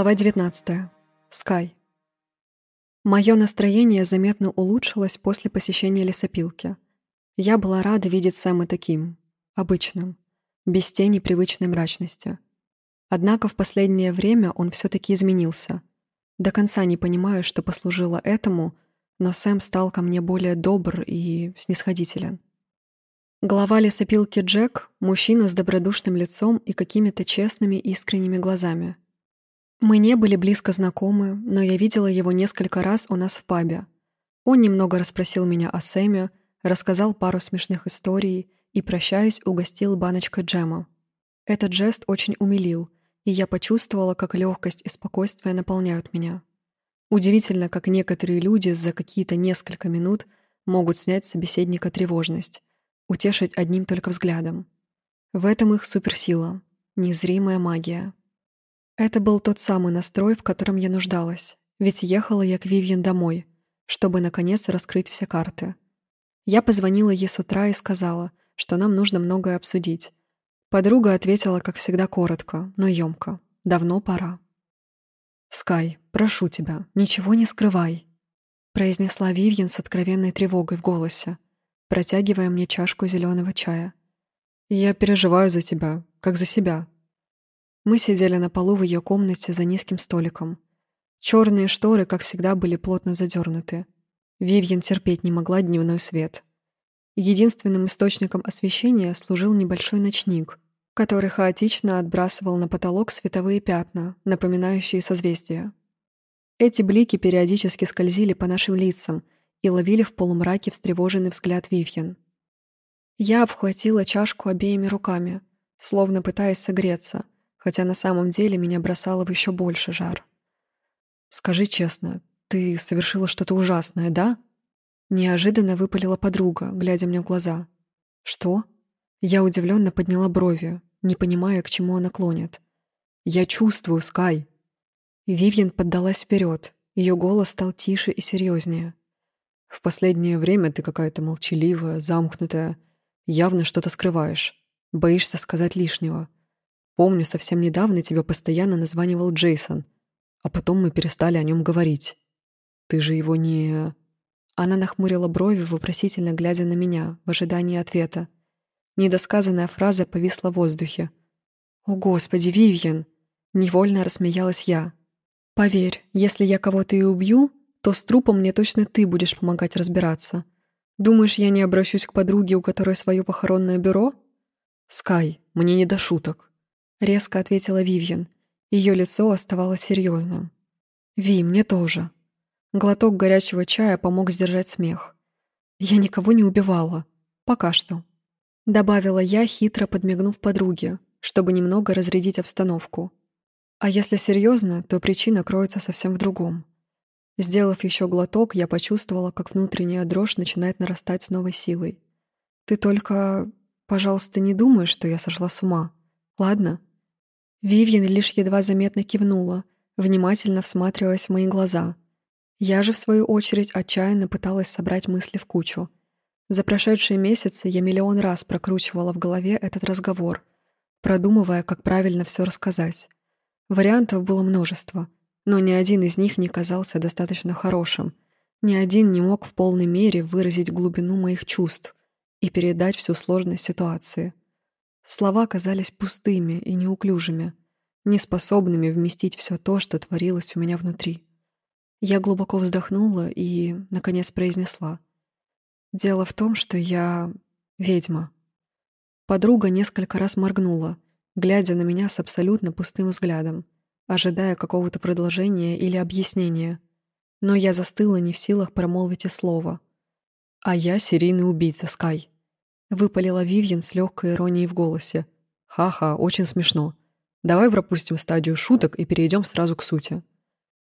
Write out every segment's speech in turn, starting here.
Глава 19. Скай. Мое настроение заметно улучшилось после посещения лесопилки. Я была рада видеть Сэма таким, обычным, без тени привычной мрачности. Однако в последнее время он все-таки изменился. До конца не понимаю, что послужило этому, но Сэм стал ко мне более добр и снисходителен. Глава лесопилки Джек — мужчина с добродушным лицом и какими-то честными искренними глазами — мы не были близко знакомы, но я видела его несколько раз у нас в пабе. Он немного расспросил меня о Сэме, рассказал пару смешных историй и, прощаясь, угостил баночкой джема. Этот жест очень умилил, и я почувствовала, как легкость и спокойствие наполняют меня. Удивительно, как некоторые люди за какие-то несколько минут могут снять с собеседника тревожность, утешить одним только взглядом. В этом их суперсила, незримая магия. Это был тот самый настрой, в котором я нуждалась, ведь ехала я к Вивьен домой, чтобы, наконец, раскрыть все карты. Я позвонила ей с утра и сказала, что нам нужно многое обсудить. Подруга ответила, как всегда, коротко, но емко. Давно пора. «Скай, прошу тебя, ничего не скрывай», произнесла Вивьен с откровенной тревогой в голосе, протягивая мне чашку зеленого чая. «Я переживаю за тебя, как за себя», мы сидели на полу в ее комнате за низким столиком. Черные шторы, как всегда, были плотно задернуты. Вивьен терпеть не могла дневной свет. Единственным источником освещения служил небольшой ночник, который хаотично отбрасывал на потолок световые пятна, напоминающие созвездия. Эти блики периодически скользили по нашим лицам и ловили в полумраке встревоженный взгляд Вивьен. Я обхватила чашку обеими руками, словно пытаясь согреться — хотя на самом деле меня бросало в еще больше жар. «Скажи честно, ты совершила что-то ужасное, да?» Неожиданно выпалила подруга, глядя мне в глаза. «Что?» Я удивленно подняла брови, не понимая, к чему она клонит. «Я чувствую, Скай!» Вивьен поддалась вперед, ее голос стал тише и серьезнее. «В последнее время ты какая-то молчаливая, замкнутая, явно что-то скрываешь, боишься сказать лишнего. Помню, совсем недавно тебя постоянно названивал Джейсон, а потом мы перестали о нем говорить. Ты же его не...» Она нахмурила брови, вопросительно глядя на меня, в ожидании ответа. Недосказанная фраза повисла в воздухе. «О, Господи, Вивьен!» Невольно рассмеялась я. «Поверь, если я кого-то и убью, то с трупом мне точно ты будешь помогать разбираться. Думаешь, я не обращусь к подруге, у которой свое похоронное бюро?» «Скай, мне не до шуток. — резко ответила Вивьен. Ее лицо оставалось серьезным. «Ви, мне тоже». Глоток горячего чая помог сдержать смех. «Я никого не убивала. Пока что». Добавила я, хитро подмигнув подруге, чтобы немного разрядить обстановку. А если серьезно, то причина кроется совсем в другом. Сделав еще глоток, я почувствовала, как внутренняя дрожь начинает нарастать с новой силой. «Ты только, пожалуйста, не думай, что я сошла с ума. Ладно?» Вивьен лишь едва заметно кивнула, внимательно всматриваясь в мои глаза. Я же, в свою очередь, отчаянно пыталась собрать мысли в кучу. За прошедшие месяцы я миллион раз прокручивала в голове этот разговор, продумывая, как правильно все рассказать. Вариантов было множество, но ни один из них не казался достаточно хорошим. Ни один не мог в полной мере выразить глубину моих чувств и передать всю сложность ситуации. Слова казались пустыми и неуклюжими, неспособными вместить все то, что творилось у меня внутри. Я глубоко вздохнула и, наконец, произнесла. «Дело в том, что я ведьма». Подруга несколько раз моргнула, глядя на меня с абсолютно пустым взглядом, ожидая какого-то продолжения или объяснения. Но я застыла не в силах промолвить и слова. «А я серийный убийца, Скай», Выпалила Вивьен с легкой иронией в голосе. «Ха-ха, очень смешно. Давай пропустим стадию шуток и перейдем сразу к сути».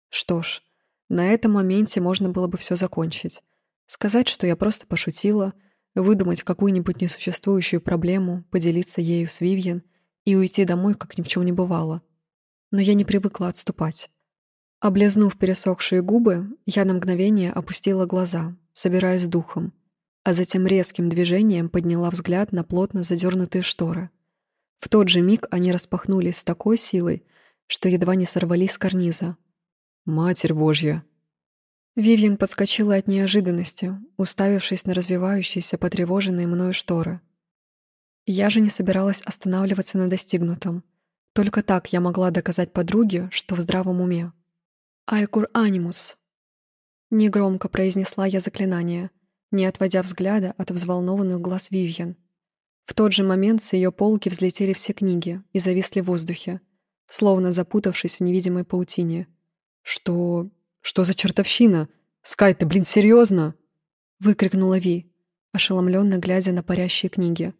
Что ж, на этом моменте можно было бы все закончить. Сказать, что я просто пошутила, выдумать какую-нибудь несуществующую проблему, поделиться ею с Вивьен и уйти домой, как ни в чем не бывало. Но я не привыкла отступать. Облизнув пересохшие губы, я на мгновение опустила глаза, собираясь с духом а затем резким движением подняла взгляд на плотно задернутые шторы. В тот же миг они распахнулись с такой силой, что едва не сорвались с карниза. «Матерь Божья!» Вивьен подскочила от неожиданности, уставившись на развивающиеся потревоженные мною шторы. Я же не собиралась останавливаться на достигнутом. Только так я могла доказать подруге, что в здравом уме. «Айкур анимус», — негромко произнесла я заклинание, не отводя взгляда от взволнованных глаз Вивьен. В тот же момент с ее полки взлетели все книги и зависли в воздухе, словно запутавшись в невидимой паутине. «Что... что за чертовщина? Скай, ты, блин, серьезно?» — выкрикнула Ви, ошеломленно глядя на парящие книги.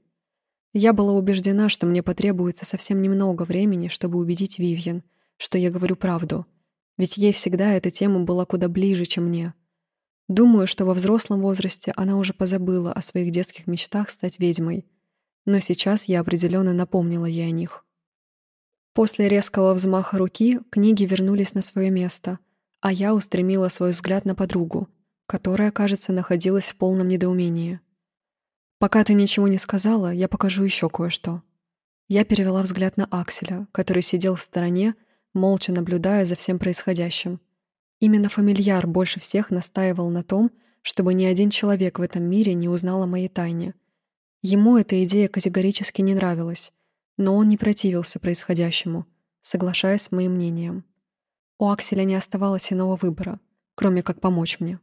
Я была убеждена, что мне потребуется совсем немного времени, чтобы убедить Вивьен, что я говорю правду, ведь ей всегда эта тема была куда ближе, чем мне. Думаю, что во взрослом возрасте она уже позабыла о своих детских мечтах стать ведьмой, но сейчас я определенно напомнила ей о них. После резкого взмаха руки книги вернулись на свое место, а я устремила свой взгляд на подругу, которая, кажется, находилась в полном недоумении. «Пока ты ничего не сказала, я покажу еще кое-что». Я перевела взгляд на Акселя, который сидел в стороне, молча наблюдая за всем происходящим. Именно фамильяр больше всех настаивал на том, чтобы ни один человек в этом мире не узнал о моей тайне. Ему эта идея категорически не нравилась, но он не противился происходящему, соглашаясь с моим мнением. У Акселя не оставалось иного выбора, кроме как помочь мне.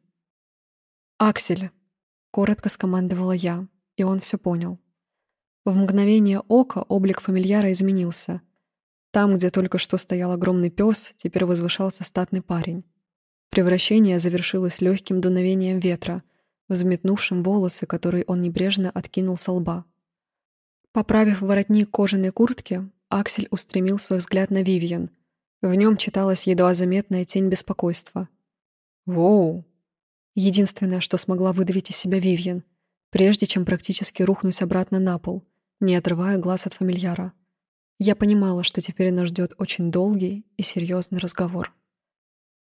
«Аксель!» — коротко скомандовала я, и он все понял. В мгновение ока облик фамильяра изменился. Там, где только что стоял огромный пес, теперь возвышался статный парень. Превращение завершилось легким дуновением ветра, взметнувшим волосы, которые он небрежно откинул со лба. Поправив воротник кожаной куртки, Аксель устремил свой взгляд на Вивьен. В нем читалась едва заметная тень беспокойства. «Воу!» Единственное, что смогла выдавить из себя Вивьен, прежде чем практически рухнуть обратно на пол, не отрывая глаз от фамильяра. Я понимала, что теперь нас ждет очень долгий и серьезный разговор.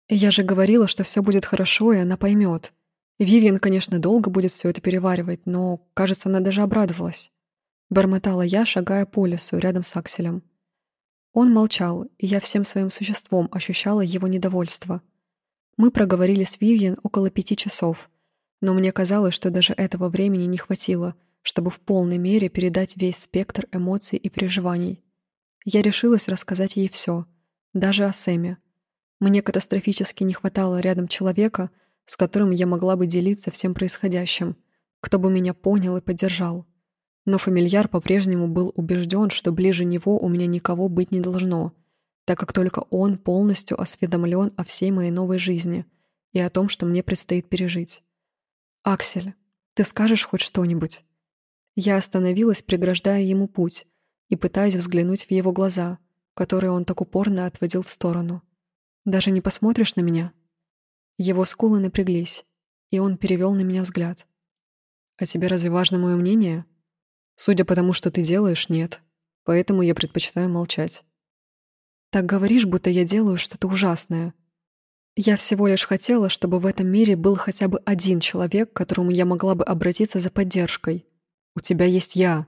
Я же говорила, что все будет хорошо, и она поймет. Вивьен, конечно, долго будет все это переваривать, но, кажется, она даже обрадовалась. Бормотала я, шагая по лесу рядом с Акселем. Он молчал, и я всем своим существом ощущала его недовольство. Мы проговорили с Вивьен около пяти часов, но мне казалось, что даже этого времени не хватило, чтобы в полной мере передать весь спектр эмоций и переживаний. Я решилась рассказать ей все, даже о Сэме. Мне катастрофически не хватало рядом человека, с которым я могла бы делиться всем происходящим, кто бы меня понял и поддержал. Но фамильяр по-прежнему был убежден, что ближе него у меня никого быть не должно, так как только он полностью осведомлен о всей моей новой жизни и о том, что мне предстоит пережить. «Аксель, ты скажешь хоть что-нибудь?» Я остановилась, преграждая ему путь и пытаясь взглянуть в его глаза, которые он так упорно отводил в сторону. «Даже не посмотришь на меня?» Его скулы напряглись, и он перевел на меня взгляд. «А тебе разве важно мое мнение?» Судя по тому, что ты делаешь, нет. Поэтому я предпочитаю молчать. Так говоришь, будто я делаю что-то ужасное. Я всего лишь хотела, чтобы в этом мире был хотя бы один человек, к которому я могла бы обратиться за поддержкой. У тебя есть я.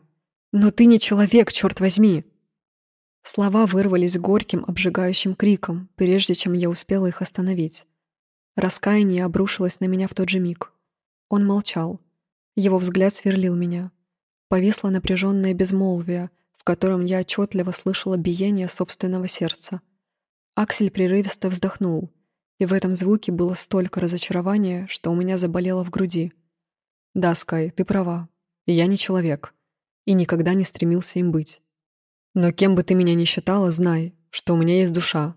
Но ты не человек, черт возьми. Слова вырвались горьким, обжигающим криком, прежде чем я успела их остановить. Раскаяние обрушилось на меня в тот же миг. Он молчал. Его взгляд сверлил меня. Повисло напряженное безмолвие, в котором я отчетливо слышала биение собственного сердца. Аксель прерывисто вздохнул, и в этом звуке было столько разочарования, что у меня заболело в груди. «Да, Скай, ты права. Я не человек. И никогда не стремился им быть. Но кем бы ты меня ни считала, знай, что у меня есть душа.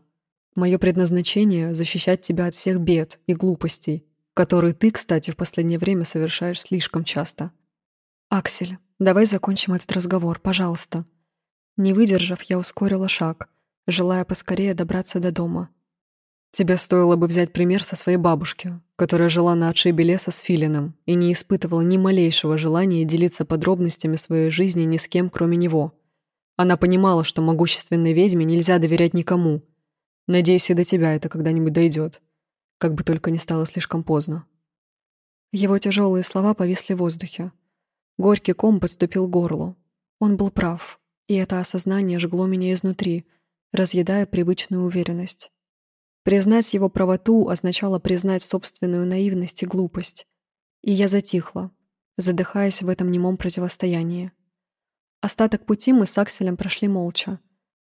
Мое предназначение — защищать тебя от всех бед и глупостей, которые ты, кстати, в последнее время совершаешь слишком часто. Аксель, Давай закончим этот разговор, пожалуйста». Не выдержав, я ускорила шаг, желая поскорее добраться до дома. «Тебе стоило бы взять пример со своей бабушки, которая жила на отшибе леса с Филином и не испытывала ни малейшего желания делиться подробностями своей жизни ни с кем, кроме него. Она понимала, что могущественной ведьме нельзя доверять никому. Надеюсь, и до тебя это когда-нибудь дойдет. Как бы только не стало слишком поздно». Его тяжелые слова повисли в воздухе. Горький ком подступил к горлу. Он был прав, и это осознание жгло меня изнутри, разъедая привычную уверенность. Признать его правоту означало признать собственную наивность и глупость. И я затихла, задыхаясь в этом немом противостоянии. Остаток пути мы с Акселем прошли молча.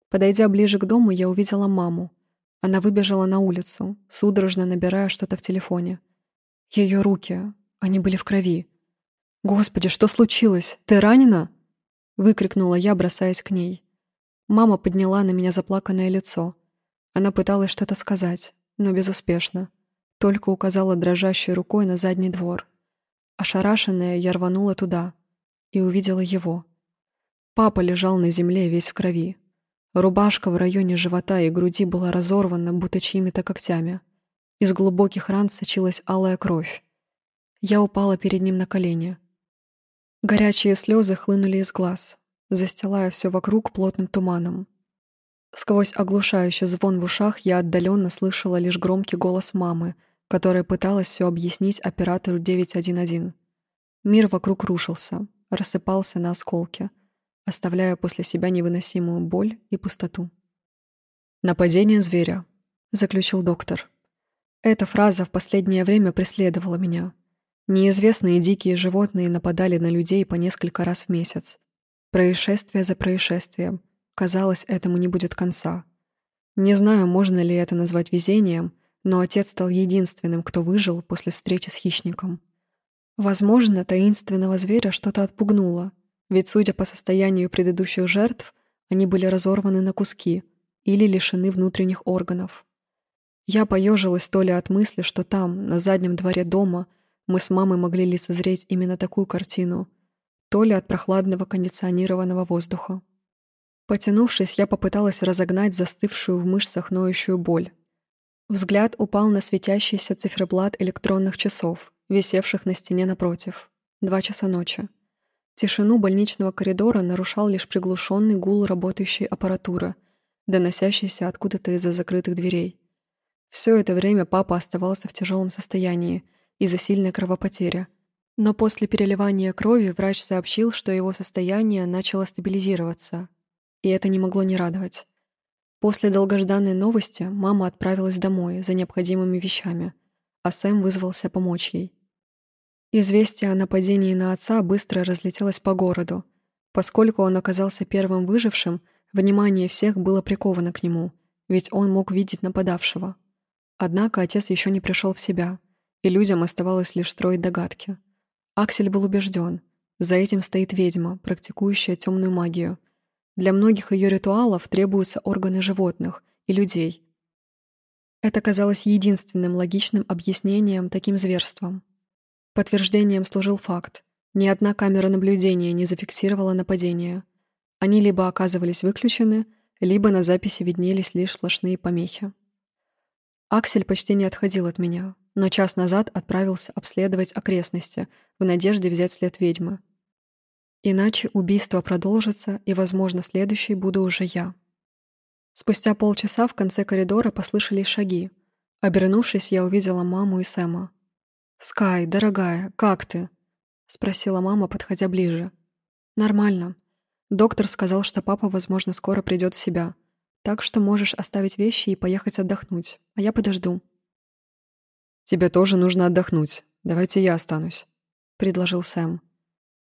Подойдя ближе к дому, я увидела маму. Она выбежала на улицу, судорожно набирая что-то в телефоне. Ее руки, они были в крови. «Господи, что случилось? Ты ранена?» Выкрикнула я, бросаясь к ней. Мама подняла на меня заплаканное лицо. Она пыталась что-то сказать, но безуспешно. Только указала дрожащей рукой на задний двор. Ошарашенная, я рванула туда и увидела его. Папа лежал на земле весь в крови. Рубашка в районе живота и груди была разорвана, будто чьими-то когтями. Из глубоких ран сочилась алая кровь. Я упала перед ним на колени. Горячие слезы хлынули из глаз, застилая все вокруг плотным туманом. Сквозь оглушающий звон в ушах я отдаленно слышала лишь громкий голос мамы, которая пыталась все объяснить оператору 911. Мир вокруг рушился, рассыпался на осколки, оставляя после себя невыносимую боль и пустоту. «Нападение зверя», — заключил доктор. Эта фраза в последнее время преследовала меня — Неизвестные дикие животные нападали на людей по несколько раз в месяц. Происшествие за происшествием. Казалось, этому не будет конца. Не знаю, можно ли это назвать везением, но отец стал единственным, кто выжил после встречи с хищником. Возможно, таинственного зверя что-то отпугнуло, ведь, судя по состоянию предыдущих жертв, они были разорваны на куски или лишены внутренних органов. Я поежилась то ли от мысли, что там, на заднем дворе дома, мы с мамой могли лицезреть именно такую картину, то ли от прохладного кондиционированного воздуха. Потянувшись, я попыталась разогнать застывшую в мышцах ноющую боль. Взгляд упал на светящийся циферблат электронных часов, висевших на стене напротив. Два часа ночи. Тишину больничного коридора нарушал лишь приглушенный гул работающей аппаратуры, доносящийся откуда-то из-за закрытых дверей. Все это время папа оставался в тяжелом состоянии, из-за сильной кровопотери. Но после переливания крови врач сообщил, что его состояние начало стабилизироваться, и это не могло не радовать. После долгожданной новости мама отправилась домой за необходимыми вещами, а Сэм вызвался помочь ей. Известие о нападении на отца быстро разлетелось по городу. Поскольку он оказался первым выжившим, внимание всех было приковано к нему, ведь он мог видеть нападавшего. Однако отец еще не пришел в себя — и людям оставалось лишь строить догадки. Аксель был убежден, за этим стоит ведьма, практикующая темную магию. Для многих ее ритуалов требуются органы животных и людей. Это казалось единственным логичным объяснением таким зверствам. Подтверждением служил факт. Ни одна камера наблюдения не зафиксировала нападение. Они либо оказывались выключены, либо на записи виднелись лишь сплошные помехи. Аксель почти не отходил от меня, но час назад отправился обследовать окрестности в надежде взять след ведьмы. Иначе убийство продолжится, и, возможно, следующей буду уже я. Спустя полчаса в конце коридора послышались шаги. Обернувшись, я увидела маму и Сэма. «Скай, дорогая, как ты?» — спросила мама, подходя ближе. «Нормально. Доктор сказал, что папа, возможно, скоро придет в себя. Так что можешь оставить вещи и поехать отдохнуть, а я подожду». «Тебе тоже нужно отдохнуть. Давайте я останусь», — предложил Сэм.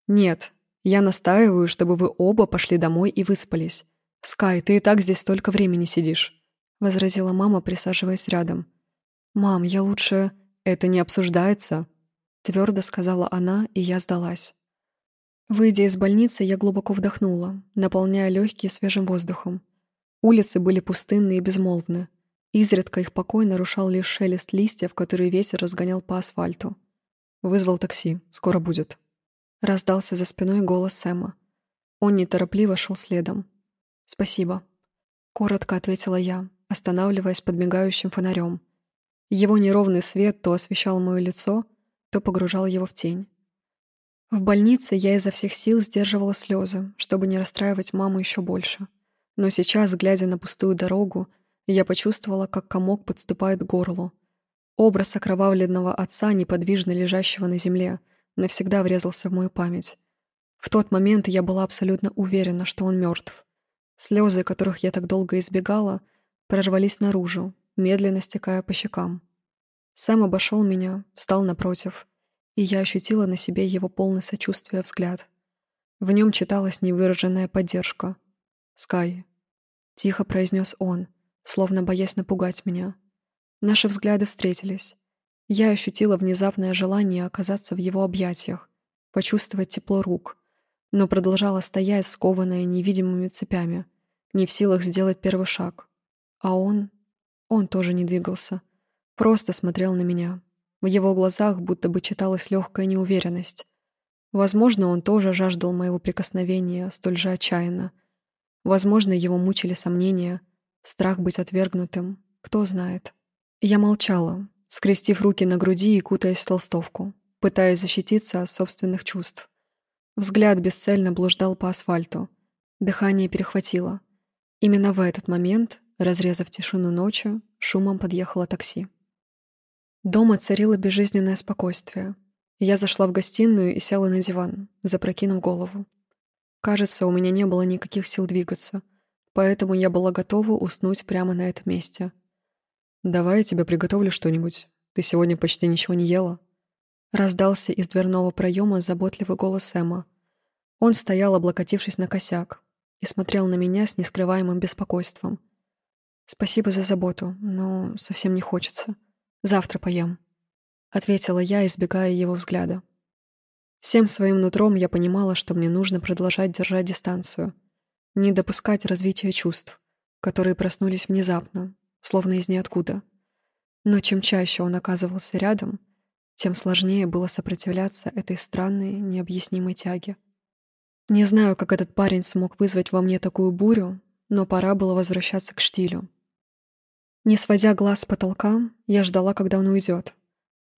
«Нет, я настаиваю, чтобы вы оба пошли домой и выспались. Скай, ты и так здесь столько времени сидишь», — возразила мама, присаживаясь рядом. «Мам, я лучше...» «Это не обсуждается», — твердо сказала она, и я сдалась. Выйдя из больницы, я глубоко вдохнула, наполняя легкие свежим воздухом. Улицы были пустынны и безмолвны. Изредка их покой нарушал лишь шелест листьев, который ветер разгонял по асфальту. «Вызвал такси. Скоро будет». Раздался за спиной голос Сэма. Он неторопливо шел следом. «Спасибо». Коротко ответила я, останавливаясь под мигающим фонарем. Его неровный свет то освещал мое лицо, то погружал его в тень. В больнице я изо всех сил сдерживала слезы, чтобы не расстраивать маму еще больше. Но сейчас, глядя на пустую дорогу, я почувствовала, как комок подступает к горлу. Образ окровавленного отца, неподвижно лежащего на земле, навсегда врезался в мою память. В тот момент я была абсолютно уверена, что он мертв. Слезы, которых я так долго избегала, прорвались наружу, медленно стекая по щекам. Сэм обошел меня, встал напротив, и я ощутила на себе его полный сочувствия взгляд. В нем читалась невыраженная поддержка. «Скай», — тихо произнес он, словно боясь напугать меня. Наши взгляды встретились. Я ощутила внезапное желание оказаться в его объятиях, почувствовать тепло рук, но продолжала стоять, скованная невидимыми цепями, не в силах сделать первый шаг. А он... он тоже не двигался. Просто смотрел на меня. В его глазах будто бы читалась легкая неуверенность. Возможно, он тоже жаждал моего прикосновения столь же отчаянно. Возможно, его мучили сомнения, страх быть отвергнутым, кто знает. Я молчала, скрестив руки на груди и кутаясь в толстовку, пытаясь защититься от собственных чувств. Взгляд бесцельно блуждал по асфальту. Дыхание перехватило. Именно в этот момент, разрезав тишину ночи, шумом подъехало такси. Дома царило безжизненное спокойствие. Я зашла в гостиную и села на диван, запрокинув голову. Кажется, у меня не было никаких сил двигаться, поэтому я была готова уснуть прямо на этом месте. «Давай я тебе приготовлю что-нибудь. Ты сегодня почти ничего не ела». Раздался из дверного проема заботливый голос Эма. Он стоял, облокотившись на косяк, и смотрел на меня с нескрываемым беспокойством. «Спасибо за заботу, но совсем не хочется». Завтра поем», — ответила я, избегая его взгляда. Всем своим нутром я понимала, что мне нужно продолжать держать дистанцию, не допускать развития чувств, которые проснулись внезапно, словно из ниоткуда. Но чем чаще он оказывался рядом, тем сложнее было сопротивляться этой странной, необъяснимой тяге. Не знаю, как этот парень смог вызвать во мне такую бурю, но пора было возвращаться к штилю, не сводя глаз с потолка, я ждала, когда он уйдет.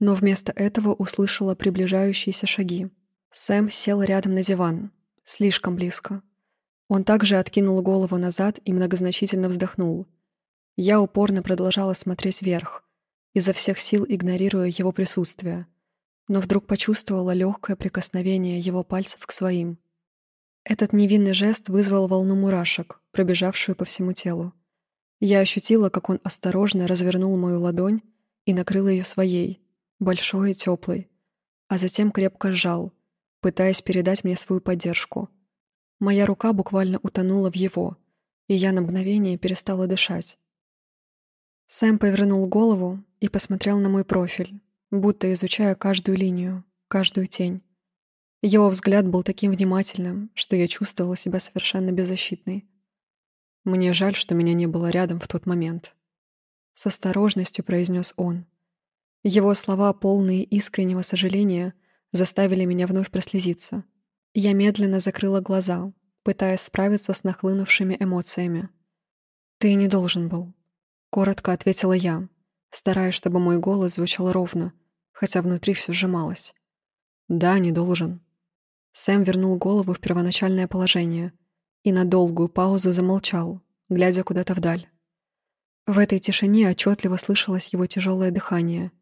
Но вместо этого услышала приближающиеся шаги. Сэм сел рядом на диван, слишком близко. Он также откинул голову назад и многозначительно вздохнул. Я упорно продолжала смотреть вверх, изо всех сил игнорируя его присутствие, но вдруг почувствовала легкое прикосновение его пальцев к своим. Этот невинный жест вызвал волну мурашек, пробежавшую по всему телу. Я ощутила, как он осторожно развернул мою ладонь и накрыл ее своей, большой и теплой, а затем крепко сжал, пытаясь передать мне свою поддержку. Моя рука буквально утонула в его, и я на мгновение перестала дышать. Сэм повернул голову и посмотрел на мой профиль, будто изучая каждую линию, каждую тень. Его взгляд был таким внимательным, что я чувствовала себя совершенно беззащитной. Мне жаль, что меня не было рядом в тот момент. С осторожностью произнес он. Его слова, полные искреннего сожаления, заставили меня вновь прослезиться. Я медленно закрыла глаза, пытаясь справиться с нахлынувшими эмоциями. «Ты не должен был», — коротко ответила я, стараясь, чтобы мой голос звучал ровно, хотя внутри все сжималось. «Да, не должен». Сэм вернул голову в первоначальное положение, и на долгую паузу замолчал, глядя куда-то вдаль. В этой тишине отчетливо слышалось его тяжелое дыхание.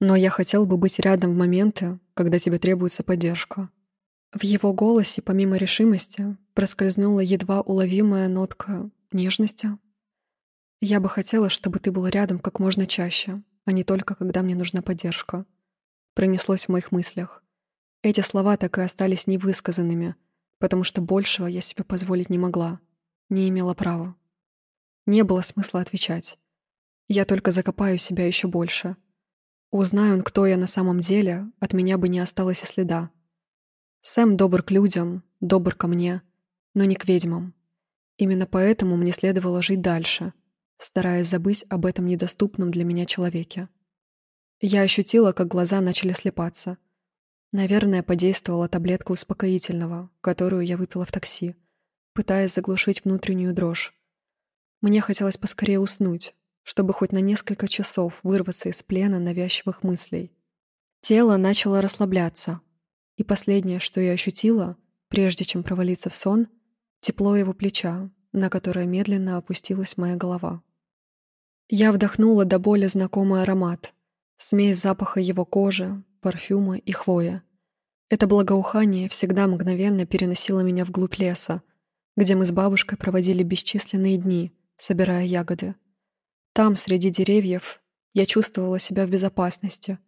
Но я хотел бы быть рядом в моменты, когда тебе требуется поддержка. В его голосе, помимо решимости, проскользнула едва уловимая нотка нежности. Я бы хотела, чтобы ты был рядом как можно чаще, а не только когда мне нужна поддержка. Пронеслось в моих мыслях. Эти слова так и остались невысказанными — потому что большего я себе позволить не могла, не имела права. Не было смысла отвечать. Я только закопаю себя еще больше. Узнаю он, кто я на самом деле, от меня бы не осталось и следа. Сэм добр к людям, добр ко мне, но не к ведьмам. Именно поэтому мне следовало жить дальше, стараясь забыть об этом недоступном для меня человеке. Я ощутила, как глаза начали слепаться — Наверное, подействовала таблетка успокоительного, которую я выпила в такси, пытаясь заглушить внутреннюю дрожь. Мне хотелось поскорее уснуть, чтобы хоть на несколько часов вырваться из плена навязчивых мыслей. Тело начало расслабляться, и последнее, что я ощутила, прежде чем провалиться в сон, тепло его плеча, на которое медленно опустилась моя голова. Я вдохнула до боли знакомый аромат, смесь запаха его кожи, парфюма и хвоя. Это благоухание всегда мгновенно переносило меня вглубь леса, где мы с бабушкой проводили бесчисленные дни, собирая ягоды. Там, среди деревьев, я чувствовала себя в безопасности.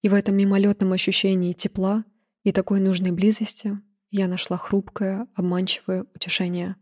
И в этом мимолетном ощущении тепла и такой нужной близости я нашла хрупкое, обманчивое утешение.